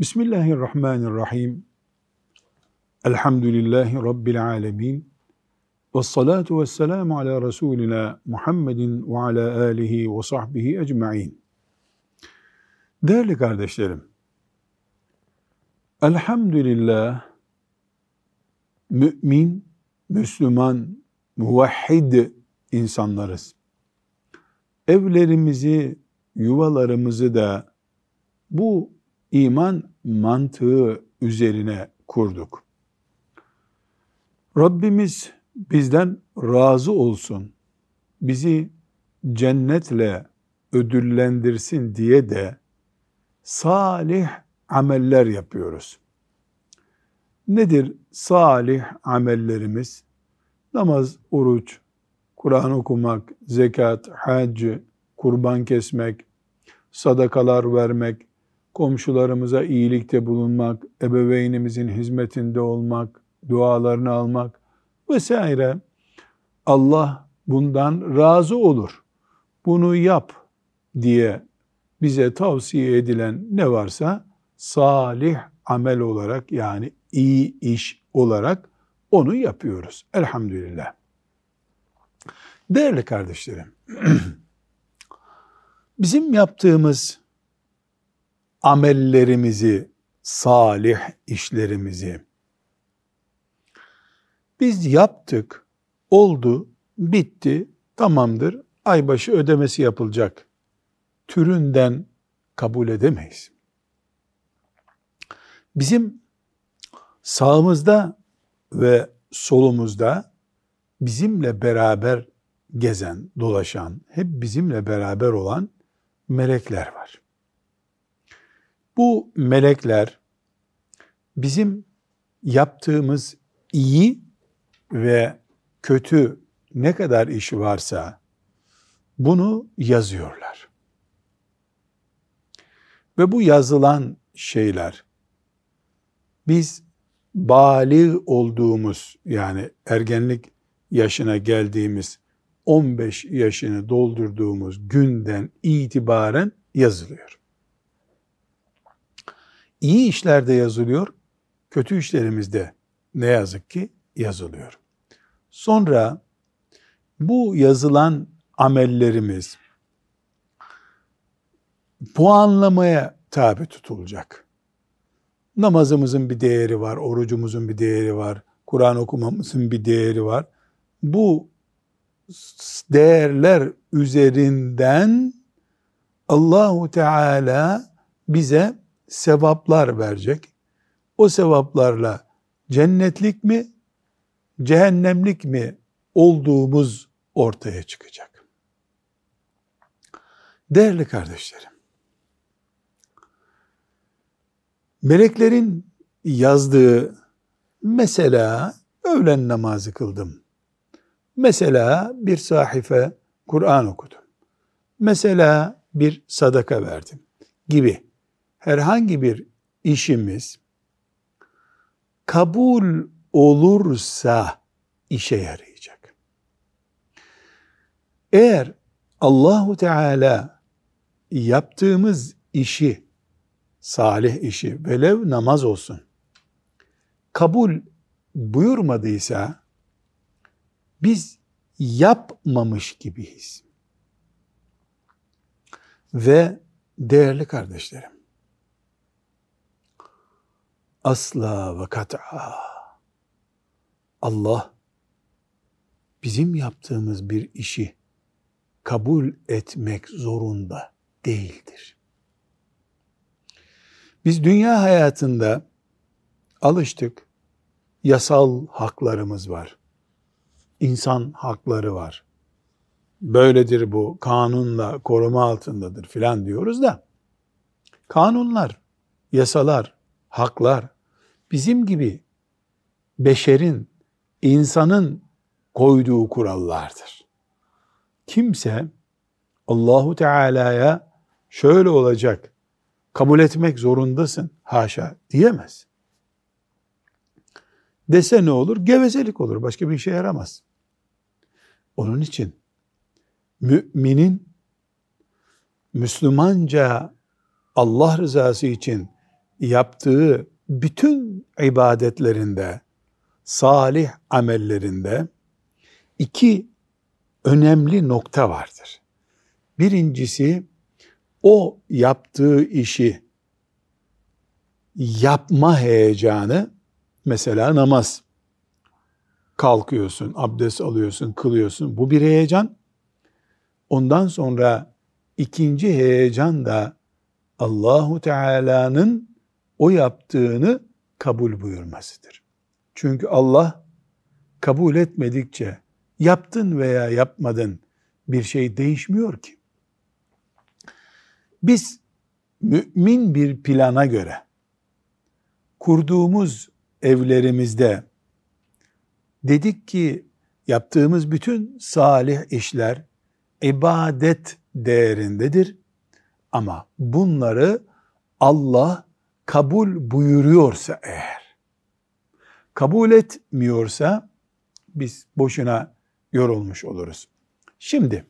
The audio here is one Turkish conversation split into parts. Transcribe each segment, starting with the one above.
Bismillahirrahmanirrahim. Elhamdülillahi Rabbil alemin. Ve salatu ve selamu ala Resulina Muhammedin ve ala alihi ve sahbihi ecma'in. Değerli kardeşlerim, elhamdülillah mümin, Müslüman, muvahhid insanlarız. Evlerimizi, yuvalarımızı da bu iman mantığı üzerine kurduk. Rabbimiz bizden razı olsun, bizi cennetle ödüllendirsin diye de salih ameller yapıyoruz. Nedir salih amellerimiz? Namaz, oruç, Kur'an okumak, zekat, hac, kurban kesmek, sadakalar vermek, komşularımıza iyilikte bulunmak, ebeveynimizin hizmetinde olmak, dualarını almak vesaire. Allah bundan razı olur. Bunu yap diye bize tavsiye edilen ne varsa salih amel olarak yani iyi iş olarak onu yapıyoruz. Elhamdülillah. Değerli kardeşlerim, bizim yaptığımız amellerimizi, salih işlerimizi biz yaptık, oldu, bitti, tamamdır, aybaşı ödemesi yapılacak türünden kabul edemeyiz. Bizim sağımızda ve solumuzda bizimle beraber gezen, dolaşan, hep bizimle beraber olan melekler var. Bu melekler bizim yaptığımız iyi ve kötü ne kadar iş varsa bunu yazıyorlar. Ve bu yazılan şeyler biz bali olduğumuz yani ergenlik yaşına geldiğimiz 15 yaşını doldurduğumuz günden itibaren yazılıyor. İyi işlerde yazılıyor, kötü işlerimizde ne yazık ki yazılıyor. Sonra bu yazılan amellerimiz puanlamaya tabi tutulacak. Namazımızın bir değeri var, orucumuzun bir değeri var, Kur'an okumamızın bir değeri var. Bu değerler üzerinden Allahu Teala bize sevaplar verecek. O sevaplarla cennetlik mi, cehennemlik mi olduğumuz ortaya çıkacak. Değerli kardeşlerim, meleklerin yazdığı mesela öğlen namazı kıldım. Mesela bir sahife Kur'an okudum. Mesela bir sadaka verdim gibi herhangi bir işimiz kabul olursa işe yarayacak. Eğer Allahu Teala yaptığımız işi, salih işi, velev namaz olsun, kabul buyurmadıysa, biz yapmamış gibiyiz. Ve değerli kardeşlerim, asla ve kat'a Allah bizim yaptığımız bir işi kabul etmek zorunda değildir. Biz dünya hayatında alıştık. Yasal haklarımız var. İnsan hakları var. Böyledir bu, kanunla koruma altındadır filan diyoruz da kanunlar, yasalar, haklar bizim gibi beşerin, insanın koyduğu kurallardır. Kimse Allahu Teala'ya şöyle olacak, kabul etmek zorundasın, haşa diyemez. Dese ne olur? Gevezelik olur, başka bir işe yaramaz. Onun için müminin Müslümanca Allah rızası için yaptığı bütün ibadetlerinde, salih amellerinde iki önemli nokta vardır. Birincisi o yaptığı işi yapma heyecanı mesela namaz kalkıyorsun, abdest alıyorsun, kılıyorsun. Bu bir heyecan. Ondan sonra ikinci heyecan da Allahu Teala'nın o yaptığını kabul buyurmasıdır. Çünkü Allah kabul etmedikçe yaptın veya yapmadın bir şey değişmiyor ki. Biz mümin bir plana göre kurduğumuz evlerimizde dedik ki yaptığımız bütün salih işler ibadet değerindedir. Ama bunları Allah kabul buyuruyorsa eğer, kabul etmiyorsa biz boşuna yorulmuş oluruz. Şimdi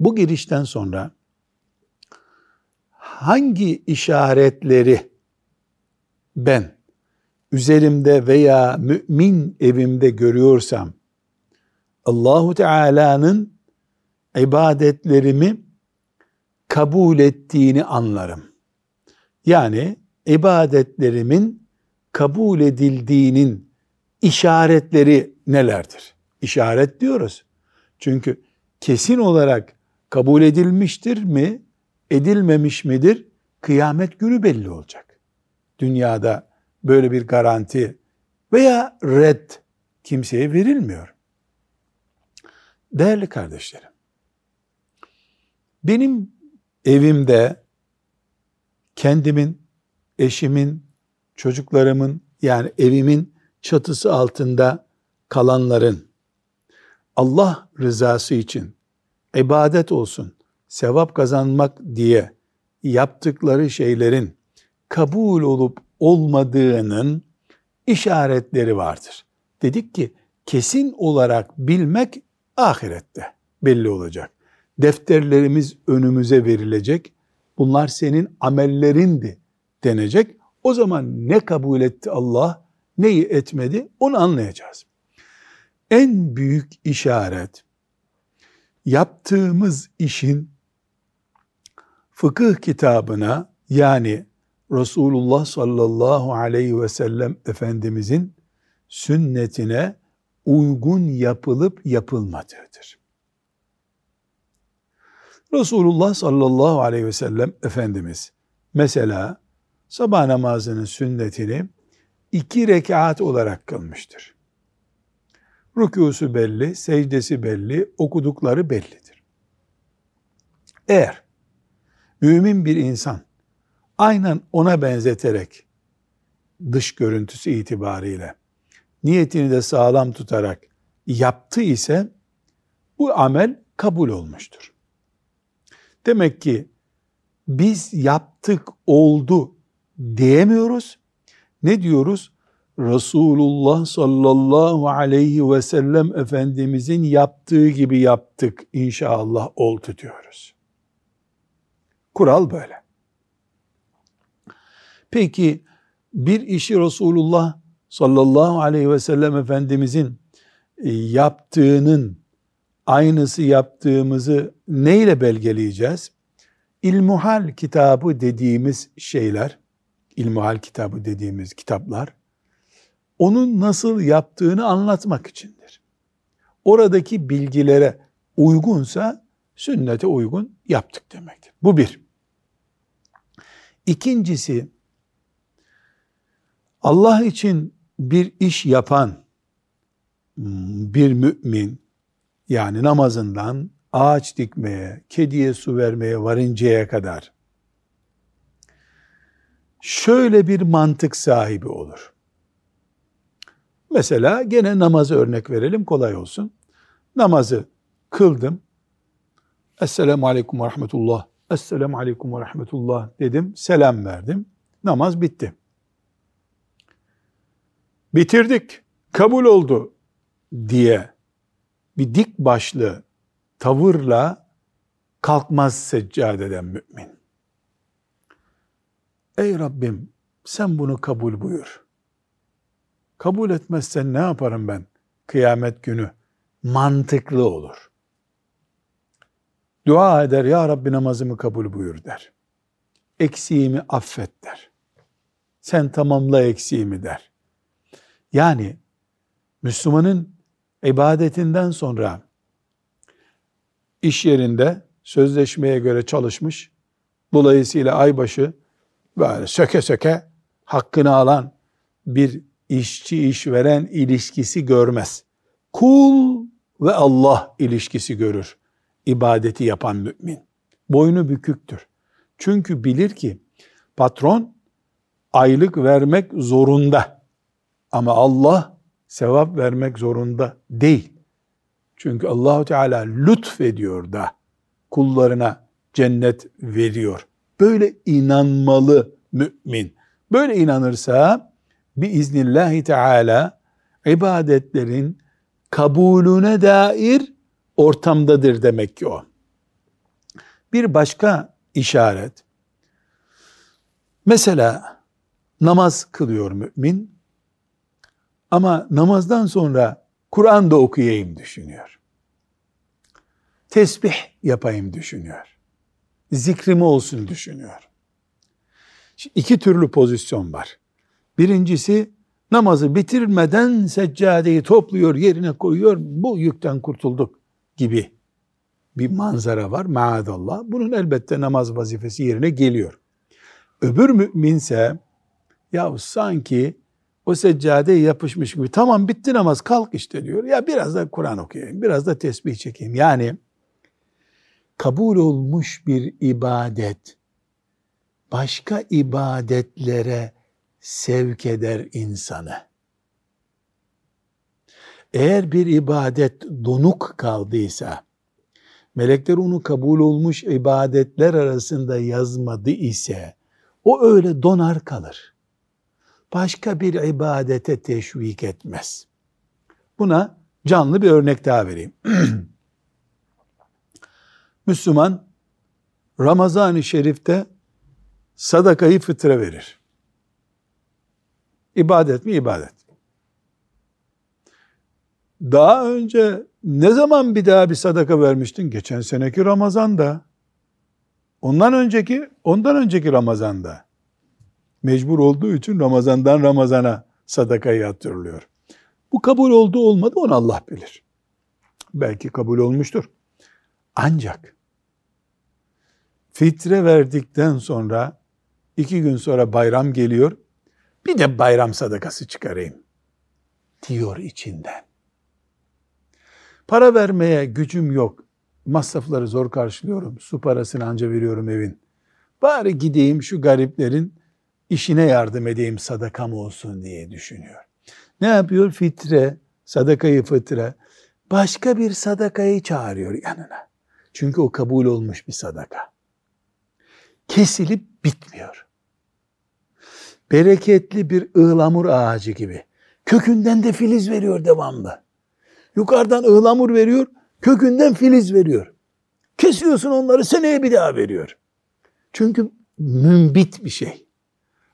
bu girişten sonra hangi işaretleri ben üzerimde veya mümin evimde görüyorsam Allahu Teala'nın ibadetlerimi kabul ettiğini anlarım. Yani ibadetlerimin kabul edildiğinin işaretleri nelerdir? İşaret diyoruz. Çünkü kesin olarak kabul edilmiştir mi, edilmemiş midir? Kıyamet günü belli olacak. Dünyada böyle bir garanti veya red kimseye verilmiyor. Değerli kardeşlerim, benim evimde kendimin, eşimin, çocuklarımın yani evimin çatısı altında kalanların Allah rızası için ibadet olsun, sevap kazanmak diye yaptıkları şeylerin kabul olup olmadığının işaretleri vardır. Dedik ki kesin olarak bilmek ahirette belli olacak. Defterlerimiz önümüze verilecek. Bunlar senin amellerindi denecek. O zaman ne kabul etti Allah, neyi etmedi onu anlayacağız. En büyük işaret yaptığımız işin fıkıh kitabına yani Resulullah sallallahu aleyhi ve sellem Efendimizin sünnetine uygun yapılıp yapılmadığıdır. Resulullah sallallahu aleyhi ve sellem Efendimiz mesela sabah namazının sünnetini iki rekat olarak kılmıştır. Rükusu belli, secdesi belli, okudukları bellidir. Eğer mümin bir insan aynen ona benzeterek dış görüntüsü itibariyle niyetini de sağlam tutarak yaptı ise bu amel kabul olmuştur. Demek ki biz yaptık oldu diyemiyoruz. Ne diyoruz? Resulullah sallallahu aleyhi ve sellem Efendimizin yaptığı gibi yaptık inşallah oldu diyoruz. Kural böyle. Peki bir işi Resulullah sallallahu aleyhi ve sellem Efendimizin e, yaptığının aynısı yaptığımızı neyle belgeleyeceğiz? İlmuhal kitabı dediğimiz şeyler, İlmuhal kitabı dediğimiz kitaplar, onun nasıl yaptığını anlatmak içindir. Oradaki bilgilere uygunsa sünnete uygun yaptık demektir. Bu bir. İkincisi, Allah için bir iş yapan bir mümin, yani namazından ağaç dikmeye, kediye su vermeye varıncaya kadar şöyle bir mantık sahibi olur. Mesela gene namazı örnek verelim kolay olsun. Namazı kıldım. Esselamu aleyküm ve rahmetullah. Esselamu aleyküm ve rahmetullah dedim. Selam verdim. Namaz bitti. Bitirdik. Kabul oldu diye bir dik başlı tavırla kalkmaz seccadeden mümin. Ey Rabbim sen bunu kabul buyur. Kabul etmezsen ne yaparım ben kıyamet günü? Mantıklı olur. Dua eder ya Rabbi namazımı kabul buyur der. Eksiğimi affet der. Sen tamamla eksiğimi der. Yani Müslümanın ibadetinden sonra iş yerinde sözleşmeye göre çalışmış, dolayısıyla aybaşı böyle söke söke hakkını alan bir işçi işveren ilişkisi görmez. Kul ve Allah ilişkisi görür ibadeti yapan mümin. Boynu büküktür. Çünkü bilir ki patron aylık vermek zorunda. Ama Allah sevap vermek zorunda değil. Çünkü Allahu Teala lütfediyor da kullarına cennet veriyor. Böyle inanmalı mümin. Böyle inanırsa biiznillahi teala ibadetlerin kabulüne dair ortamdadır demek ki o. Bir başka işaret. Mesela namaz kılıyor mümin ama namazdan sonra Kur'an da okuyayım düşünüyor. Tesbih yapayım düşünüyor. Zikrim olsun düşünüyor. Şimdi iki türlü pozisyon var. Birincisi namazı bitirmeden seccadeyi topluyor, yerine koyuyor. Bu yükten kurtulduk gibi bir manzara var maadallah. Bunun elbette namaz vazifesi yerine geliyor. Öbür müminse ya sanki o seccadeye yapışmış gibi tamam bitti namaz kalk işte diyor. Ya biraz da Kur'an okuyayım, biraz da tesbih çekeyim. Yani kabul olmuş bir ibadet başka ibadetlere sevk eder insanı. Eğer bir ibadet donuk kaldıysa, melekler onu kabul olmuş ibadetler arasında yazmadı ise, o öyle donar kalır. Başka bir ibadete teşvik etmez. Buna canlı bir örnek daha vereyim. Müslüman Ramazan-ı Şerif'te sadakayı fıtre verir. İbadet mi? İbadet. Daha önce ne zaman bir daha bir sadaka vermiştin? Geçen seneki Ramazan'da. Ondan önceki, ondan önceki Ramazan'da. Mecbur olduğu için Ramazan'dan Ramazan'a sadakayı hatırlıyor. Bu kabul oldu olmadı onu Allah bilir. Belki kabul olmuştur. Ancak fitre verdikten sonra iki gün sonra bayram geliyor. Bir de bayram sadakası çıkarayım diyor içinden. Para vermeye gücüm yok. Masrafları zor karşılıyorum. Su parasını anca veriyorum evin. Bari gideyim şu gariplerin işine yardım edeyim sadakam olsun diye düşünüyor. Ne yapıyor? Fitre, sadakayı fıtre. Başka bir sadakayı çağırıyor yanına. Çünkü o kabul olmuş bir sadaka. Kesilip bitmiyor. Bereketli bir ıhlamur ağacı gibi. Kökünden de filiz veriyor devamlı. Yukarıdan ıhlamur veriyor, kökünden filiz veriyor. Kesiyorsun onları seneye bir daha veriyor. Çünkü mümbit bir şey.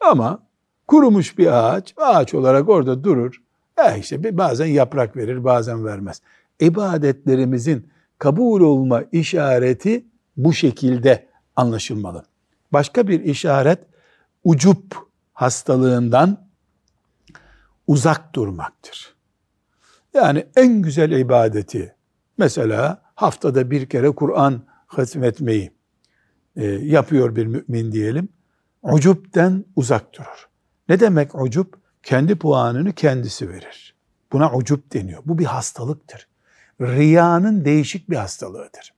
Ama kurumuş bir ağaç, ağaç olarak orada durur. Eh işte bazen yaprak verir, bazen vermez. İbadetlerimizin kabul olma işareti bu şekilde anlaşılmalı. Başka bir işaret ucup hastalığından uzak durmaktır. Yani en güzel ibadeti mesela haftada bir kere Kur'an hatmetmeyi e, yapıyor bir mümin diyelim. Ucupten uzak durur. Ne demek ucup? Kendi puanını kendisi verir. Buna ucup deniyor. Bu bir hastalıktır. Riyanın değişik bir hastalığıdır.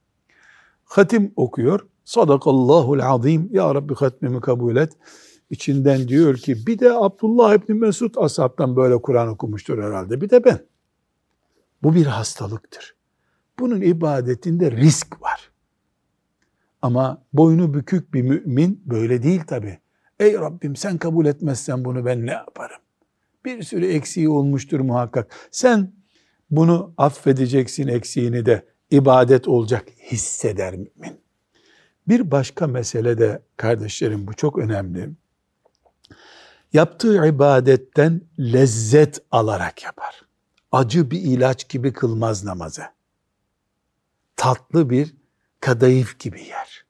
Hatim okuyor. Sadakallahul azim. Ya Rabbi hatmimi kabul et. İçinden diyor ki bir de Abdullah İbni Mesud ashabtan böyle Kur'an okumuştur herhalde. Bir de ben. Bu bir hastalıktır. Bunun ibadetinde risk var. Ama boynu bükük bir mümin böyle değil tabi. Ey Rabbim sen kabul etmezsen bunu ben ne yaparım? Bir sürü eksiği olmuştur muhakkak. Sen bunu affedeceksin eksiğini de ibadet olacak hisseder mümin. Bir başka mesele de kardeşlerim bu çok önemli. yaptığı ibadetten lezzet alarak yapar. Acı bir ilaç gibi kılmaz namazı. Tatlı bir kadayıf gibi yer.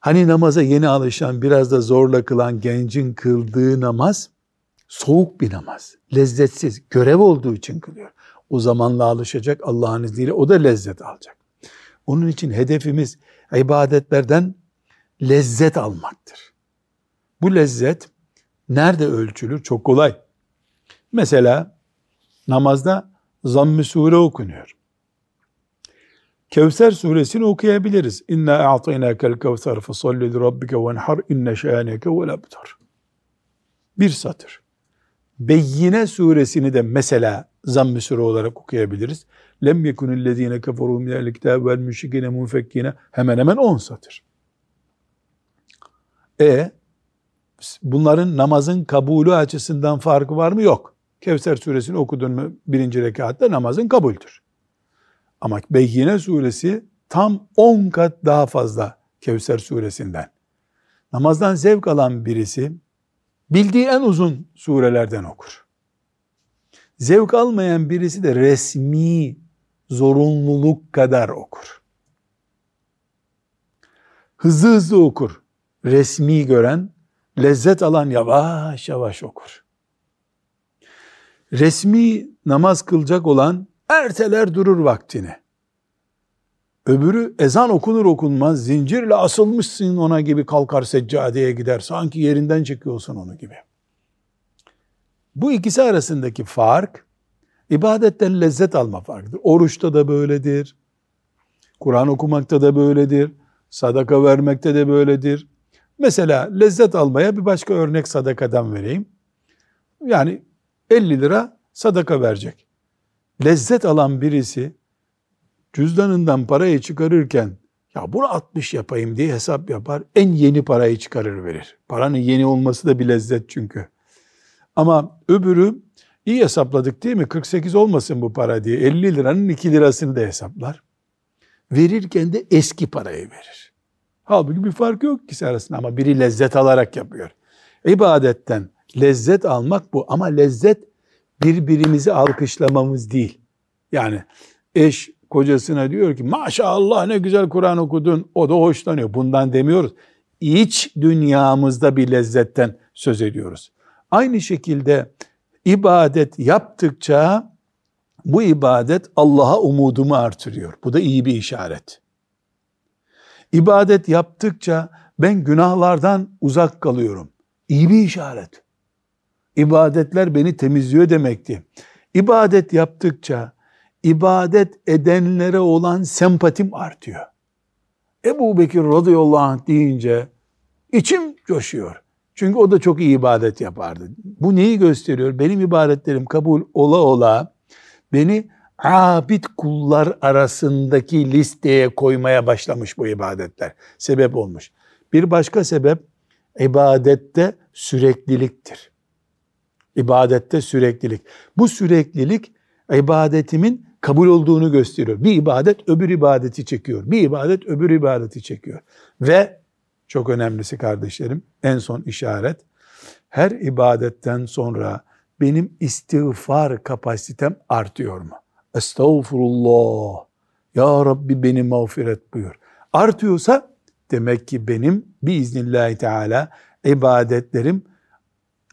Hani namaza yeni alışan, biraz da zorla kılan gencin kıldığı namaz, soğuk bir namaz, lezzetsiz, görev olduğu için kılıyor. O zamanla alışacak Allah'ın izniyle, o da lezzet alacak. Onun için hedefimiz ibadetlerden lezzet almaktır. Bu lezzet nerede ölçülür? Çok kolay. Mesela namazda zamm-ı sure okunuyor. Kevser suresini okuyabiliriz. İnna a'taynakel kevser fesalli li rabbike venhar inne şâneke vel abtar. Bir satır. Beyyine suresini de mesela zamm-ı sure olarak okuyabiliriz. Lem yekunillezine keferu minel kitab vel müşrikine munfekkine hemen hemen 10 satır. E bunların namazın kabulü açısından farkı var mı? Yok. Kevser suresini okudun mu birinci rekatta namazın kabuldür. Ama Beyyine suresi tam 10 kat daha fazla Kevser suresinden. Namazdan zevk alan birisi bildiği en uzun surelerden okur. Zevk almayan birisi de resmi zorunluluk kadar okur. Hızlı hızlı okur. Resmi gören, lezzet alan yavaş yavaş okur. Resmi namaz kılacak olan erteler durur vaktini. Öbürü ezan okunur okunmaz zincirle asılmışsın ona gibi kalkar seccadeye gider. Sanki yerinden çıkıyorsun onu gibi. Bu ikisi arasındaki fark ibadetten lezzet alma farkıdır. Oruçta da böyledir. Kur'an okumakta da böyledir. Sadaka vermekte de böyledir. Mesela lezzet almaya bir başka örnek sadakadan vereyim. Yani 50 lira sadaka verecek. Lezzet alan birisi cüzdanından parayı çıkarırken ya bunu 60 yapayım diye hesap yapar. En yeni parayı çıkarır verir. Paranın yeni olması da bir lezzet çünkü. Ama öbürü iyi hesapladık değil mi? 48 olmasın bu para diye 50 liranın 2 lirasını da hesaplar. Verirken de eski parayı verir. Halbuki bir fark yok ikisi arasında ama biri lezzet alarak yapıyor. İbadetten lezzet almak bu ama lezzet birbirimizi alkışlamamız değil. Yani eş kocasına diyor ki maşallah ne güzel Kur'an okudun o da hoşlanıyor. Bundan demiyoruz. İç dünyamızda bir lezzetten söz ediyoruz. Aynı şekilde ibadet yaptıkça bu ibadet Allah'a umudumu artırıyor. Bu da iyi bir işaret. İbadet yaptıkça ben günahlardan uzak kalıyorum. İyi bir işaret. İbadetler beni temizliyor demekti. İbadet yaptıkça ibadet edenlere olan sempatim artıyor. Ebu Bekir radıyallahu anh deyince içim coşuyor. Çünkü o da çok iyi ibadet yapardı. Bu neyi gösteriyor? Benim ibadetlerim kabul ola ola beni abid kullar arasındaki listeye koymaya başlamış bu ibadetler. Sebep olmuş. Bir başka sebep ibadette sürekliliktir. İbadette süreklilik. Bu süreklilik ibadetimin kabul olduğunu gösteriyor. Bir ibadet öbür ibadeti çekiyor. Bir ibadet öbür ibadeti çekiyor. Ve çok önemlisi kardeşlerim en son işaret her ibadetten sonra benim istiğfar kapasitem artıyor mu? Estağfurullah. Ya Rabbi beni mağfiret buyur. Artıyorsa demek ki benim biiznillahü teala ibadetlerim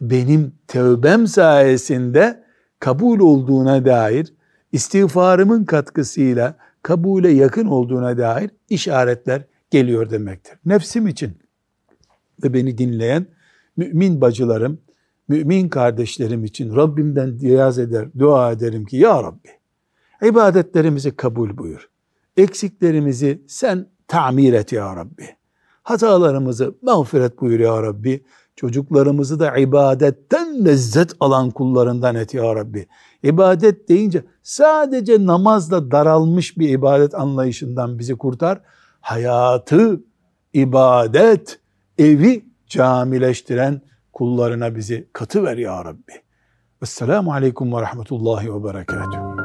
benim tövbem sayesinde kabul olduğuna dair istiğfarımın katkısıyla kabule yakın olduğuna dair işaretler geliyor demektir. Nefsim için ve beni dinleyen mümin bacılarım, mümin kardeşlerim için Rabbimden diyaz eder, dua ederim ki Ya Rabbi ibadetlerimizi kabul buyur. Eksiklerimizi sen tamir et Ya Rabbi. Hatalarımızı mağfiret buyur Ya Rabbi. Çocuklarımızı da ibadetten lezzet alan kullarından et ya Rabbi. İbadet deyince sadece namazla daralmış bir ibadet anlayışından bizi kurtar. Hayatı, ibadet, evi camileştiren kullarına bizi katı ver ya Rabbi. Esselamu Aleyküm ve Rahmetullahi ve Berekatuhu.